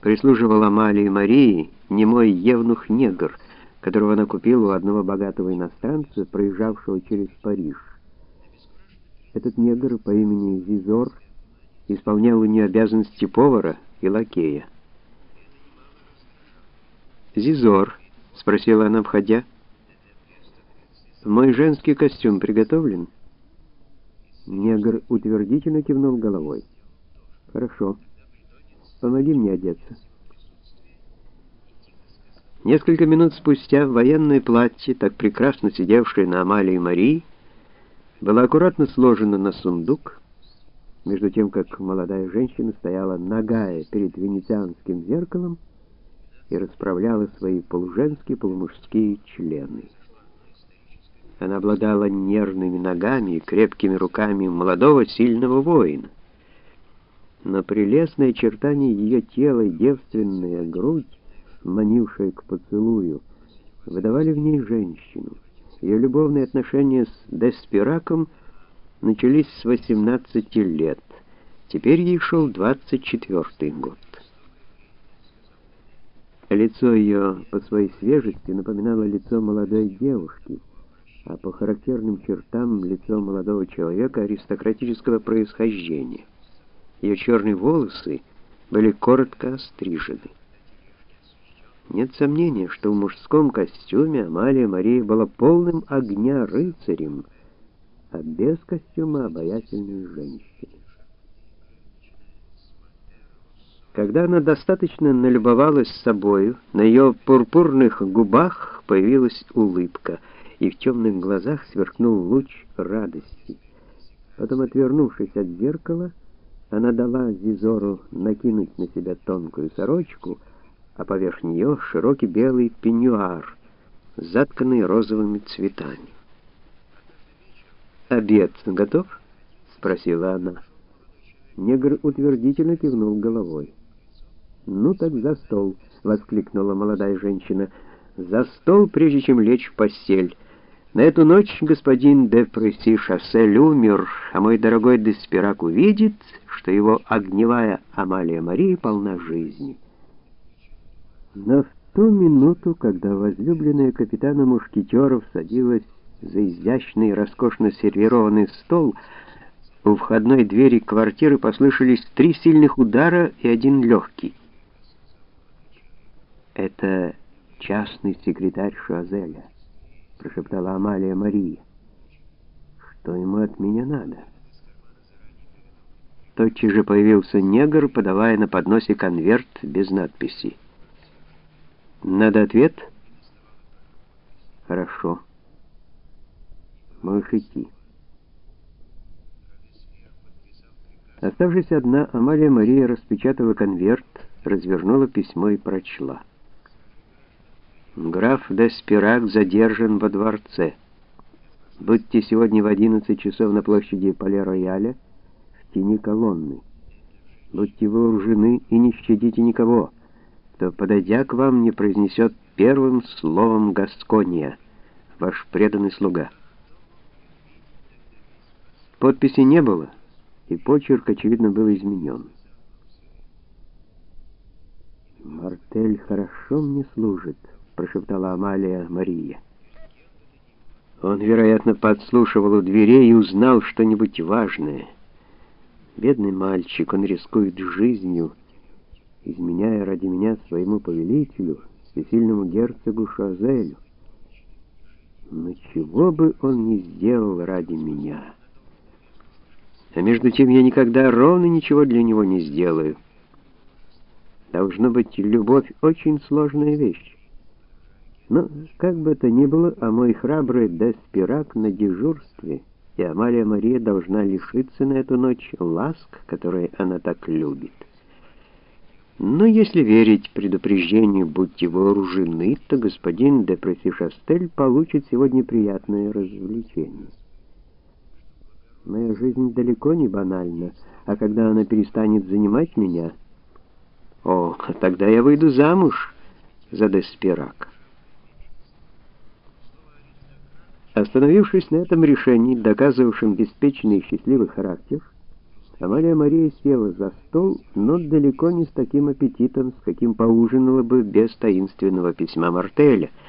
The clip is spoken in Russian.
прислуживал Амалии Марии немой евнух-негр, которого она купила у одного богатого иностранца, проезжавшего через Париж. Этот негр по имени Зизор исполнял у нее обязанности повара и лакея. «Зизор», — спросила она, входя, — «мой женский костюм приготовлен?» Негр утвердительно кивнул головой. «Хорошо. Помоги мне одеться». Несколько минут спустя военное платье, так прекрасно сидевшее на Амалии Марии, было аккуратно сложено на сундук, между тем, как молодая женщина стояла нагая перед венецианским зеркалом и расправляла свои полуженские, полумужские члены. Она обладала нервными ногами и крепкими руками молодого сильного воина. Но прелестное очертание ее тела девственная грудь, манившая к поцелую, выдавали в ней женщину. Ее любовные отношения с Деспираком начались с 18 лет. Теперь ей шел 24 год. Лицо ее по своей свежести напоминало лицо молодой девушки, а по характерным чертам лицо молодого человека аристократического происхождения. Ее черные волосы были коротко острижены. Нет сомнения, что в мужском костюме Амалия Мария была полным огня рыцарем, а без костюма обаятельной женщиной. Когда она достаточно налюбовалась собою, на ее пурпурных губах появилась улыбка, и в темных глазах сверкнул луч радости. Потом, отвернувшись от зеркала, она дала Зизору накинуть на себя тонкую сорочку, а поверх нее широкий белый пеньюар, затканный розовыми цветами. «Обед готов?» — спросила она. Негр утвердительно кивнул головой. «Ну так за стол!» — воскликнула молодая женщина. «За стол, прежде чем лечь в постель. На эту ночь господин де Пресси Шассель умер, а мой дорогой Деспирак увидит, что его огневая Амалия Мария полна жизни». Но в ту минуту, когда возлюбленная капитана Мушкетеров садилась за изящный, роскошно сервированный стол, у входной двери квартиры послышались три сильных удара и один легкий. «Это частный секретарь Шуазеля», — прошептала Амалия Мария. «Что ему от меня надо?» Тотчас же появился негр, подавая на подносе конверт без надписи. «Надо ответ?» «Хорошо. Можешь идти». Оставшись одна, Амалия Мария распечатала конверт, развернула письмо и прочла. Граф Деспирак задержан во дворце. Будьте сегодня в 11 часов на площади Пале-Рояля в тени колонны. Будьте вооружены и не щадите никого, кто, подойдя к вам, не произнесет первым словом Гаскония, ваш преданный слуга. Подписи не было, и почерк, очевидно, был изменен. «Мартель хорошо мне служит», прошептала Амалия Мария. Он, вероятно, подслушивал у дверей и узнал что-нибудь важное. Бедный мальчик, он рискует жизнью, изменяя ради меня своему повелителю, всесильному герцогу Шазелю. Но чего бы он не сделал ради меня? А между тем я никогда ровно ничего для него не сделаю. Должно быть, любовь очень сложная вещь. Но, как бы то ни было, а мой храбрый Деспирак на дежурстве, и Амалия Мария должна лишиться на эту ночь ласк, которые она так любит. Но если верить предупреждению «будьте вооружены», то господин де Пресишастель получит сегодня приятное развлечение. Моя жизнь далеко не банальна, а когда она перестанет занимать меня, о, тогда я выйду замуж за Деспирака. Остановившись на этом решении, доказывавшем беспечный и счастливый характер, Амалия Мария села за стол, но далеко не с таким аппетитом, с каким поужинала бы без таинственного письма Мартеля —